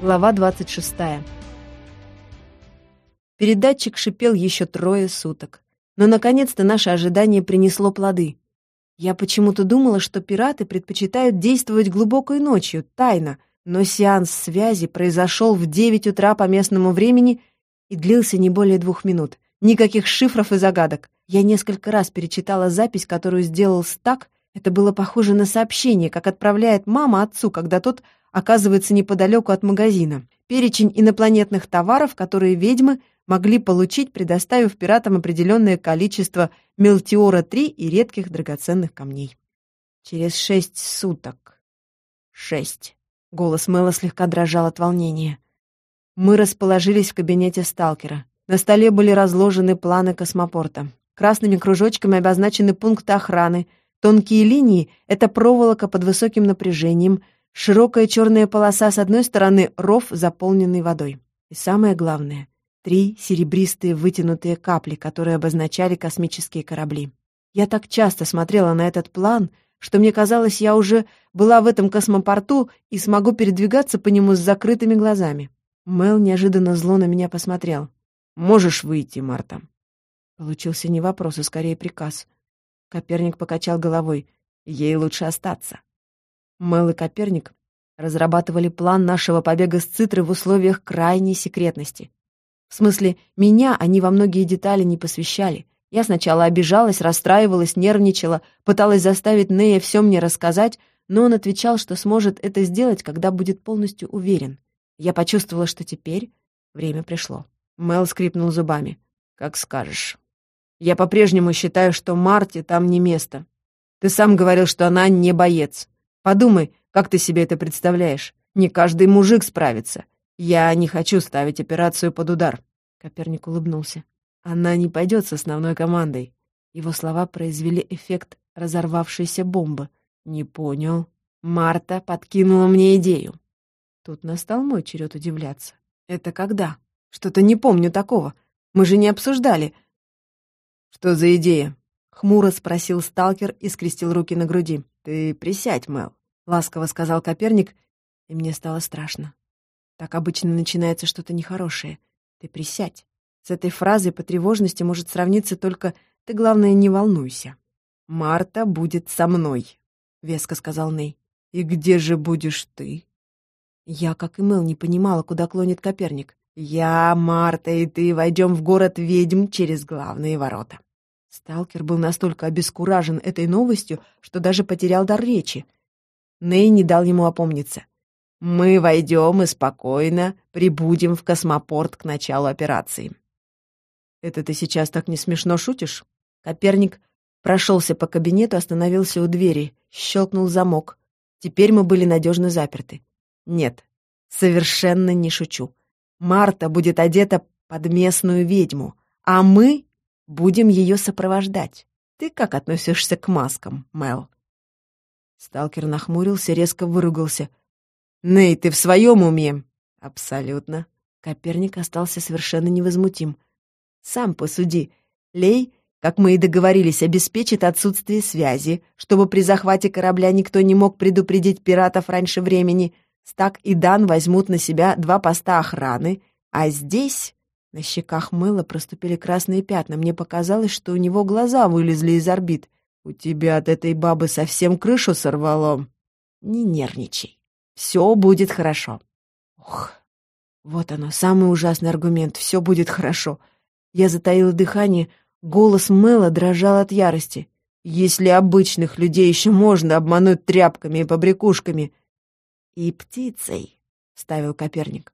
Глава 26. Передатчик шипел еще трое суток. Но, наконец-то, наше ожидание принесло плоды. Я почему-то думала, что пираты предпочитают действовать глубокой ночью, тайно, но сеанс связи произошел в 9 утра по местному времени и длился не более двух минут. Никаких шифров и загадок. Я несколько раз перечитала запись, которую сделал Стак. Это было похоже на сообщение, как отправляет мама отцу, когда тот оказывается неподалеку от магазина. Перечень инопланетных товаров, которые ведьмы могли получить, предоставив пиратам определенное количество мелтиора-3 и редких драгоценных камней. Через шесть суток. Шесть. Голос Мэла слегка дрожал от волнения. Мы расположились в кабинете сталкера. На столе были разложены планы космопорта. Красными кружочками обозначены пункты охраны. Тонкие линии — это проволока под высоким напряжением — Широкая черная полоса с одной стороны, ров, заполненный водой. И самое главное — три серебристые вытянутые капли, которые обозначали космические корабли. Я так часто смотрела на этот план, что мне казалось, я уже была в этом космопорту и смогу передвигаться по нему с закрытыми глазами. Мел неожиданно зло на меня посмотрел. «Можешь выйти, Марта». Получился не вопрос, а скорее приказ. Коперник покачал головой. «Ей лучше остаться». Мэл и Коперник разрабатывали план нашего побега с Цитры в условиях крайней секретности. В смысле, меня они во многие детали не посвящали. Я сначала обижалась, расстраивалась, нервничала, пыталась заставить Нея все мне рассказать, но он отвечал, что сможет это сделать, когда будет полностью уверен. Я почувствовала, что теперь время пришло. Мэл скрипнул зубами. «Как скажешь. Я по-прежнему считаю, что Марте там не место. Ты сам говорил, что она не боец. Подумай, как ты себе это представляешь? Не каждый мужик справится. Я не хочу ставить операцию под удар. Коперник улыбнулся. Она не пойдет с основной командой. Его слова произвели эффект разорвавшейся бомбы. Не понял. Марта подкинула мне идею. Тут настал мой черед удивляться. Это когда? Что-то не помню такого. Мы же не обсуждали. Что за идея? Хмуро спросил сталкер и скрестил руки на груди. Ты присядь, Мэл ласково сказал Коперник, и мне стало страшно. Так обычно начинается что-то нехорошее. Ты присядь. С этой фразой по тревожности может сравниться только «ты, главное, не волнуйся». «Марта будет со мной», — веско сказал Ней. «И где же будешь ты?» Я, как и Мэл, не понимала, куда клонит Коперник. «Я, Марта и ты войдем в город ведьм через главные ворота». Сталкер был настолько обескуражен этой новостью, что даже потерял дар речи. Ней не дал ему опомниться. «Мы войдем и спокойно прибудем в космопорт к началу операции». «Это ты сейчас так не смешно шутишь?» Коперник прошелся по кабинету, остановился у двери, щелкнул замок. Теперь мы были надежно заперты. «Нет, совершенно не шучу. Марта будет одета под местную ведьму, а мы будем ее сопровождать. Ты как относишься к маскам, Мел?» Сталкер нахмурился, резко выругался. «Ней, ты в своем уме?» «Абсолютно». Коперник остался совершенно невозмутим. «Сам посуди. Лей, как мы и договорились, обеспечит отсутствие связи, чтобы при захвате корабля никто не мог предупредить пиратов раньше времени. Стак и Дан возьмут на себя два поста охраны, а здесь...» На щеках мыла проступили красные пятна. Мне показалось, что у него глаза вылезли из орбит. «У тебя от этой бабы совсем крышу сорвало?» «Не нервничай. Все будет хорошо». Ох, вот оно, самый ужасный аргумент. Все будет хорошо. Я затаила дыхание, голос Мэла дрожал от ярости. Если обычных людей еще можно обмануть тряпками и побрякушками. «И птицей», — ставил Коперник.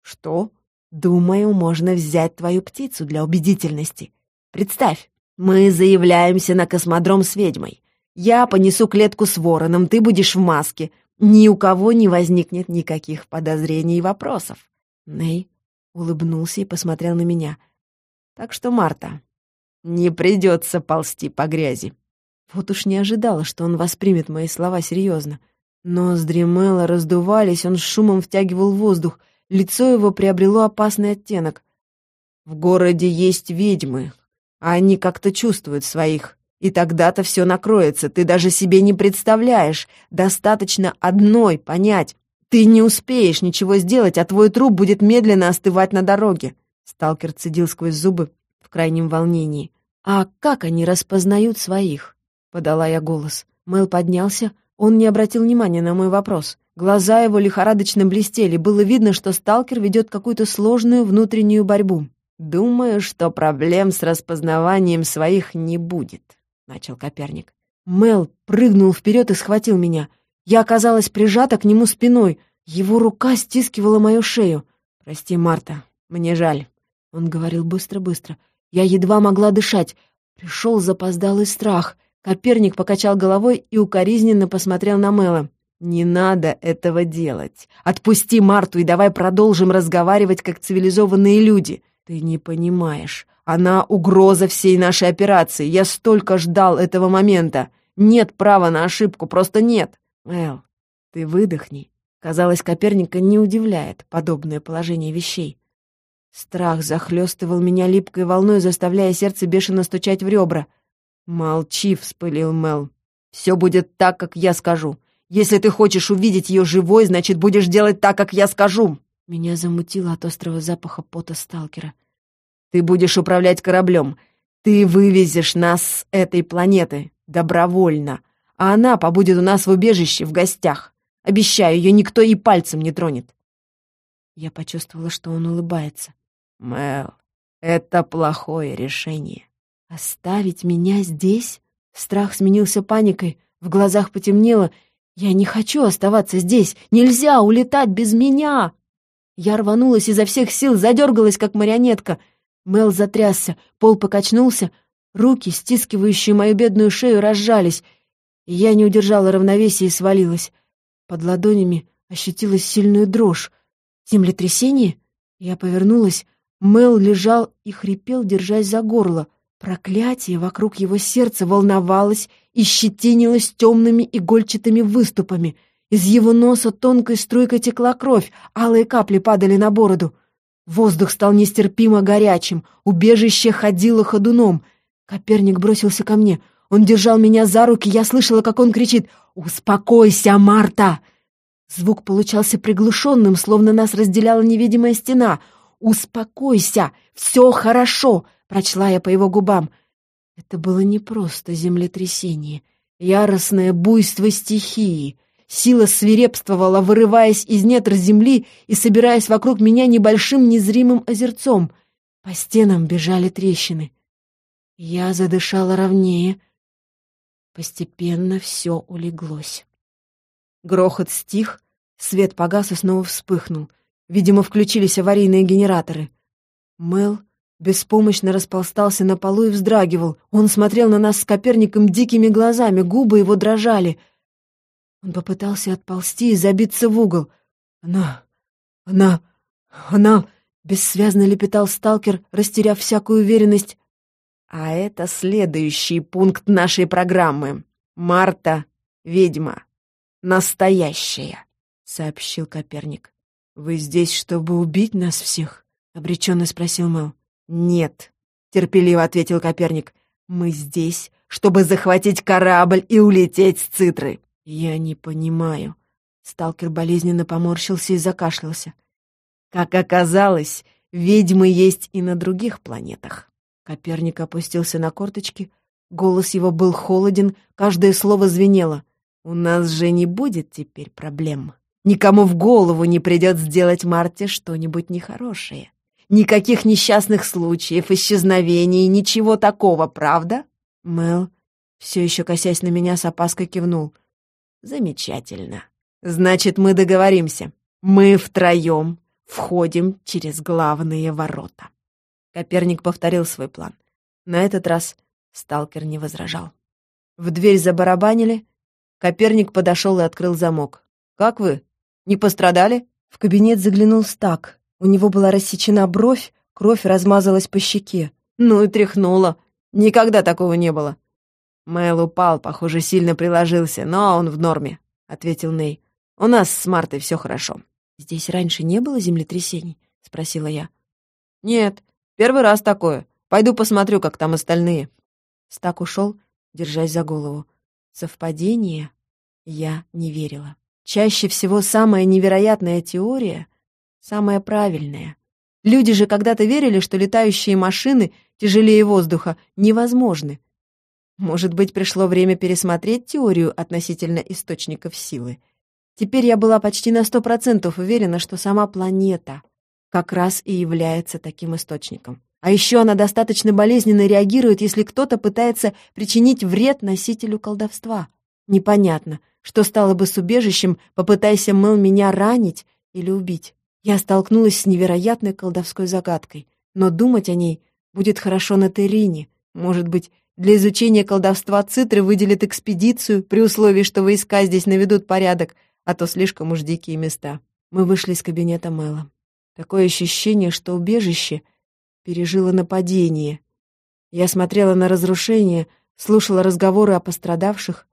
«Что?» «Думаю, можно взять твою птицу для убедительности. Представь, «Мы заявляемся на космодром с ведьмой. Я понесу клетку с вороном, ты будешь в маске. Ни у кого не возникнет никаких подозрений и вопросов». Ней улыбнулся и посмотрел на меня. «Так что, Марта, не придется ползти по грязи». Вот уж не ожидала, что он воспримет мои слова серьезно. Ноздри Мэла раздувались, он шумом втягивал воздух, лицо его приобрело опасный оттенок. «В городе есть ведьмы, а они как-то чувствуют своих. И тогда-то все накроется, ты даже себе не представляешь. Достаточно одной понять. Ты не успеешь ничего сделать, а твой труп будет медленно остывать на дороге. Сталкер цедил сквозь зубы в крайнем волнении. «А как они распознают своих?» — подала я голос. Мэл поднялся, он не обратил внимания на мой вопрос. Глаза его лихорадочно блестели, было видно, что сталкер ведет какую-то сложную внутреннюю борьбу. «Думаю, что проблем с распознаванием своих не будет», — начал Коперник. Мел прыгнул вперед и схватил меня. Я оказалась прижата к нему спиной. Его рука стискивала мою шею. «Прости, Марта, мне жаль», — он говорил быстро-быстро. Я едва могла дышать. Пришел запоздалый страх. Коперник покачал головой и укоризненно посмотрел на Мэла. «Не надо этого делать. Отпусти Марту и давай продолжим разговаривать как цивилизованные люди. Ты не понимаешь. Она угроза всей нашей операции. Я столько ждал этого момента. Нет права на ошибку, просто нет. Эл, ты выдохни». Казалось, Коперника не удивляет подобное положение вещей. Страх захлестывал меня липкой волной, заставляя сердце бешено стучать в ребра. «Молчи», — вспылил Мел. «Все будет так, как я скажу. Если ты хочешь увидеть ее живой, значит, будешь делать так, как я скажу». Меня замутило от острого запаха пота сталкера. «Ты будешь управлять кораблем. Ты вывезешь нас с этой планеты. Добровольно. А она побудет у нас в убежище, в гостях. Обещаю, ее никто и пальцем не тронет». Я почувствовала, что он улыбается. «Мэл, это плохое решение. Оставить меня здесь?» Страх сменился паникой, в глазах потемнело. «Я не хочу оставаться здесь! Нельзя улетать без меня!» Я рванулась изо всех сил, задергалась, как марионетка. Мел затрясся, пол покачнулся, руки, стискивающие мою бедную шею, разжались, и я не удержала равновесия и свалилась. Под ладонями ощутилась сильную дрожь. Землетрясение? Я повернулась. Мел лежал и хрипел, держась за горло. Проклятие вокруг его сердца волновалось и щетинилось темными игольчатыми выступами. Из его носа тонкой струйкой текла кровь, алые капли падали на бороду. Воздух стал нестерпимо горячим, убежище ходило ходуном. Коперник бросился ко мне. Он держал меня за руки, я слышала, как он кричит «Успокойся, Марта!» Звук получался приглушенным, словно нас разделяла невидимая стена. «Успокойся! Все хорошо!» — прочла я по его губам. Это было не просто землетрясение, яростное буйство стихии. Сила свирепствовала, вырываясь из недр земли и собираясь вокруг меня небольшим незримым озерцом. По стенам бежали трещины. Я задышала ровнее. Постепенно все улеглось. Грохот стих, свет погас и снова вспыхнул. Видимо, включились аварийные генераторы. Мел беспомощно расползался на полу и вздрагивал. Он смотрел на нас с Коперником дикими глазами, губы его дрожали. Он попытался отползти и забиться в угол. «Она... она... она...» — бессвязно лепетал сталкер, растеряв всякую уверенность. «А это следующий пункт нашей программы. Марта — ведьма» настоящая», — сообщил Коперник. «Вы здесь, чтобы убить нас всех?» — обреченно спросил Мэл. «Нет», — терпеливо ответил Коперник. «Мы здесь, чтобы захватить корабль и улететь с Цитры». «Я не понимаю». Сталкер болезненно поморщился и закашлялся. «Как оказалось, ведьмы есть и на других планетах». Коперник опустился на корточки. Голос его был холоден, каждое слово звенело — у нас же не будет теперь проблем. Никому в голову не придет сделать Марте что-нибудь нехорошее. Никаких несчастных случаев, исчезновений, ничего такого, правда? Мел, все еще косясь на меня, с опаской кивнул. Замечательно. Значит, мы договоримся. Мы втроем входим через главные ворота. Коперник повторил свой план. На этот раз сталкер не возражал. В дверь забарабанили, Коперник подошел и открыл замок. «Как вы? Не пострадали?» В кабинет заглянул Стак. У него была рассечена бровь, кровь размазалась по щеке. «Ну и тряхнула. Никогда такого не было». Мэл упал, похоже, сильно приложился, но он в норме», — ответил Ней. «У нас с Мартой все хорошо». «Здесь раньше не было землетрясений?» — спросила я. «Нет, первый раз такое. Пойду посмотрю, как там остальные». Стак ушел, держась за голову. Совпадение? Я не верила. чаще всего самая невероятная теория — самая правильная. Люди же когда-то верили, что летающие машины тяжелее воздуха невозможны. Может быть, пришло время пересмотреть теорию относительно источников силы. Теперь я была почти на сто процентов уверена, что сама планета как раз и является таким источником. А еще она достаточно болезненно реагирует, если кто-то пытается причинить вред носителю колдовства. Непонятно, что стало бы с убежищем, попытайся Мэл меня ранить или убить. Я столкнулась с невероятной колдовской загадкой, но думать о ней будет хорошо на Терине. Может быть, для изучения колдовства Цитры выделят экспедицию, при условии, что войска здесь наведут порядок, а то слишком уж дикие места. Мы вышли из кабинета Мэла. Такое ощущение, что убежище пережило нападение. Я смотрела на разрушение, слушала разговоры о пострадавших.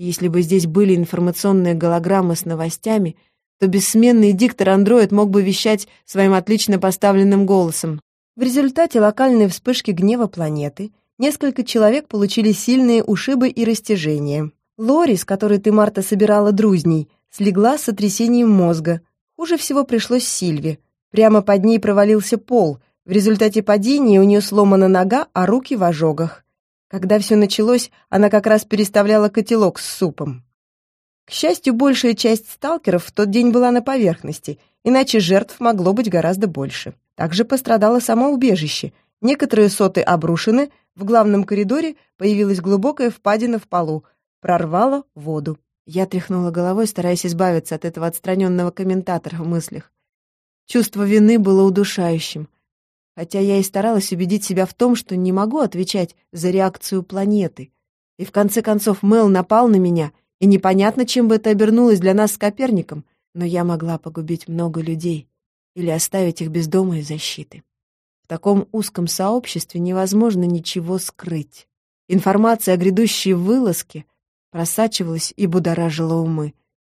если бы здесь были информационные голограммы с новостями, то бессменный диктор-андроид мог бы вещать своим отлично поставленным голосом. В результате локальной вспышки гнева планеты несколько человек получили сильные ушибы и растяжения. Лори, с которой ты, Марта, собирала друзней, слегла с сотрясением мозга. Хуже всего пришлось Сильве. Прямо под ней провалился пол. В результате падения у нее сломана нога, а руки в ожогах. Когда все началось, она как раз переставляла котелок с супом. К счастью, большая часть сталкеров в тот день была на поверхности, иначе жертв могло быть гораздо больше. Также пострадало само убежище. Некоторые соты обрушены, в главном коридоре появилась глубокая впадина в полу — прорвало воду. Я тряхнула головой, стараясь избавиться от этого отстраненного комментатора в мыслях. Чувство вины было удушающим, хотя я и старалась убедить себя в том, что не могу отвечать за реакцию планеты. И в конце концов Мел напал на меня, и непонятно, чем бы это обернулось для нас с Коперником, но я могла погубить много людей или оставить их без дома и защиты. В таком узком сообществе невозможно ничего скрыть. Информация о грядущей вылазке — просачивалась и будоражила умы.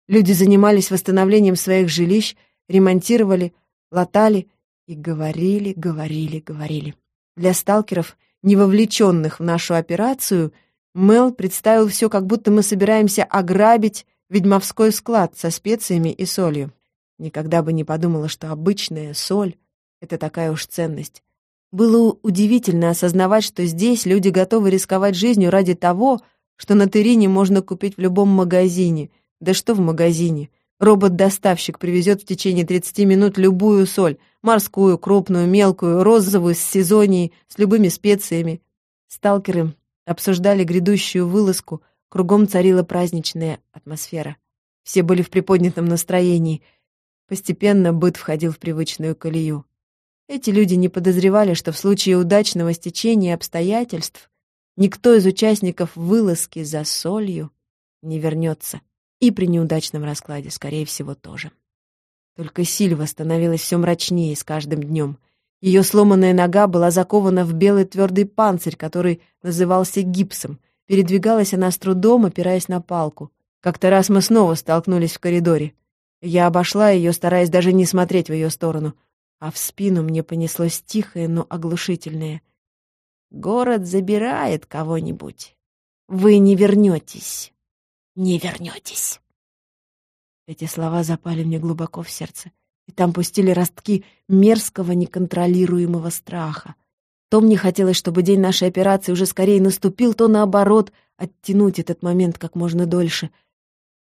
Люди занимались восстановлением своих жилищ, ремонтировали, латали и говорили, говорили, говорили. Для сталкеров, не вовлеченных в нашу операцию, Мел представил все, как будто мы собираемся ограбить ведьмовской склад со специями и солью. Никогда бы не подумала, что обычная соль — это такая уж ценность. Было удивительно осознавать, что здесь люди готовы рисковать жизнью ради того, что на Терине можно купить в любом магазине. Да что в магазине? Робот-доставщик привезет в течение 30 минут любую соль, морскую, крупную, мелкую, розовую, с сезонией, с любыми специями. Сталкеры обсуждали грядущую вылазку, кругом царила праздничная атмосфера. Все были в приподнятом настроении. Постепенно быт входил в привычную колею. Эти люди не подозревали, что в случае удачного стечения обстоятельств Никто из участников вылазки за солью не вернется. И при неудачном раскладе, скорее всего, тоже. Только Сильва становилась все мрачнее с каждым днем. Ее сломанная нога была закована в белый твердый панцирь, который назывался гипсом. Передвигалась она с трудом, опираясь на палку. Как-то раз мы снова столкнулись в коридоре. Я обошла ее, стараясь даже не смотреть в ее сторону, а в спину мне понеслось тихое, но оглушительное. Город забирает кого-нибудь. Вы не вернетесь. Не вернетесь. Эти слова запали мне глубоко в сердце, и там пустили ростки мерзкого неконтролируемого страха. То мне хотелось, чтобы день нашей операции уже скорее наступил, то наоборот, оттянуть этот момент как можно дольше.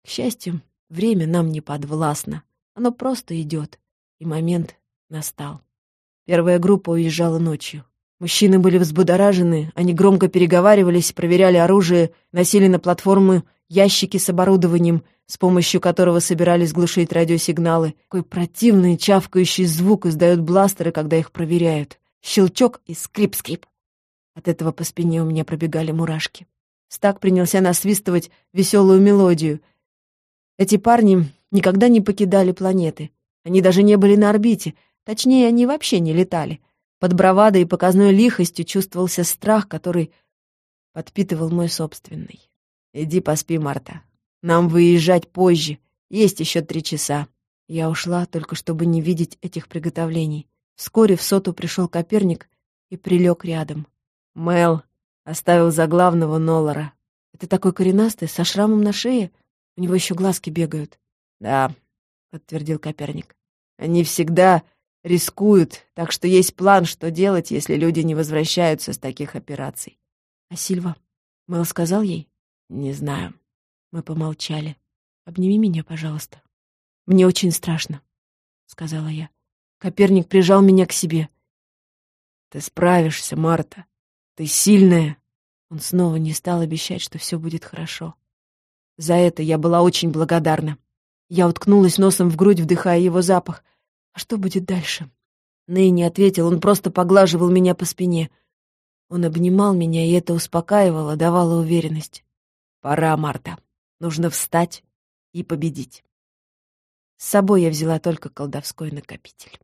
К счастью, время нам не подвластно. Оно просто идет, и момент настал. Первая группа уезжала ночью. Мужчины были взбудоражены, они громко переговаривались, проверяли оружие, носили на платформы ящики с оборудованием, с помощью которого собирались глушить радиосигналы. Какой противный чавкающий звук издают бластеры, когда их проверяют. Щелчок и скрип-скрип. От этого по спине у меня пробегали мурашки. Стак принялся насвистывать веселую мелодию. Эти парни никогда не покидали планеты. Они даже не были на орбите. Точнее, они вообще не летали. Под бравадой и показной лихостью чувствовался страх, который подпитывал мой собственный. «Иди поспи, Марта. Нам выезжать позже. Есть еще три часа». Я ушла, только чтобы не видеть этих приготовлений. Вскоре в соту пришел Коперник и прилег рядом. Мел оставил за главного Нолара. Это такой коренастый, со шрамом на шее. У него еще глазки бегают. «Да», — подтвердил Коперник. «Они всегда рискуют, так что есть план, что делать, если люди не возвращаются с таких операций». «А Сильва? Мэл сказал ей?» «Не знаю». Мы помолчали. «Обними меня, пожалуйста. Мне очень страшно», — сказала я. Коперник прижал меня к себе. «Ты справишься, Марта. Ты сильная». Он снова не стал обещать, что все будет хорошо. За это я была очень благодарна. Я уткнулась носом в грудь, вдыхая его запах. А что будет дальше? Ней не ответил, он просто поглаживал меня по спине. Он обнимал меня, и это успокаивало, давало уверенность. «Пора, Марта. Нужно встать и победить». С собой я взяла только колдовской накопитель.